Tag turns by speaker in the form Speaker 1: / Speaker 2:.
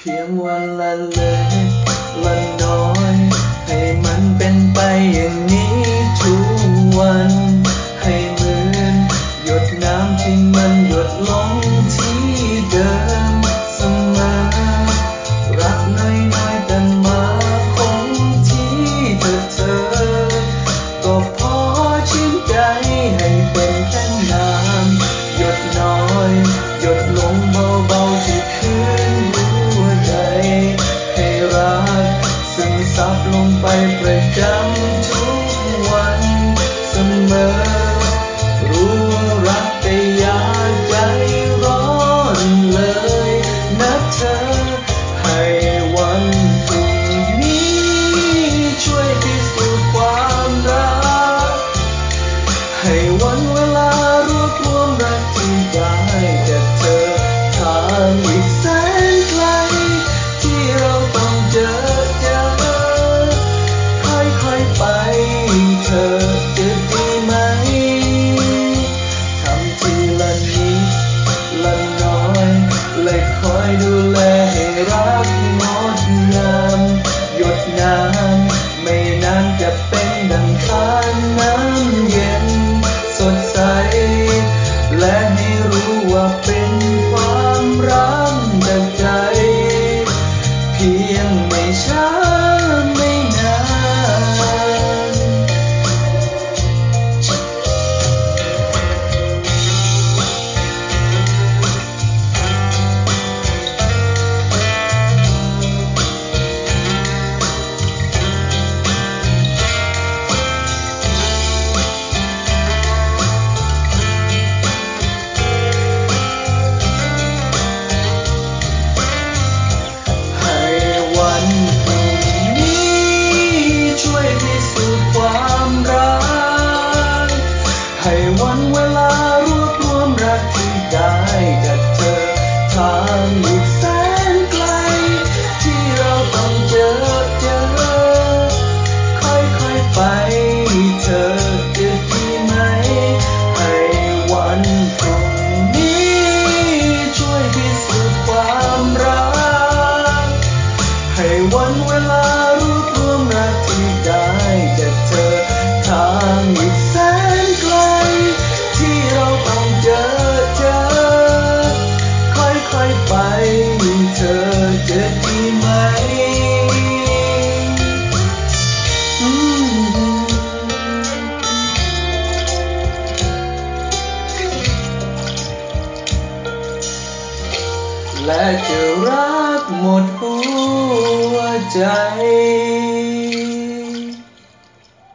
Speaker 1: เพียงวันละเล็กละน้อย ให้มันเป็นไปอย่างนี้ ยดูแลให้รักงดงามหยดน้ำไม่นานจะเป็นดังคานน้ำเย็น สดใส และให้รู้ว่าเป็น God และจะรักหมดหัวใจ